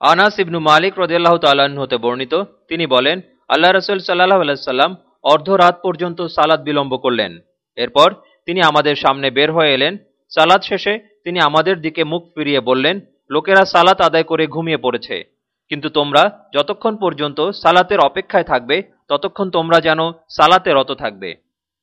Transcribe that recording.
আনাস ইবনু মালিক রদিয়াল্লাহ তাল্লাহ্ন হতে বর্ণিত, তিনি বলেন, আল্লাহ রসুল সাল্লাহ আলাইসাল্লাম অর্ধরাত পর্যন্ত সালাদ বিলম্ব করলেন। এরপর তিনি আমাদের সামনে বের হয়ে এলেন। সালাদ শেষে তিনি আমাদের দিকে মুখ ফিরিয়ে বললেন, লোকেরা সালাত আদায় করে ঘুমিয়ে পড়েছে। কিন্তু তোমরা যতক্ষণ পর্যন্ত সালাতের অপেক্ষায় থাকবে, ততক্ষণ তোমরা যেন সালাতে রত থাকবে।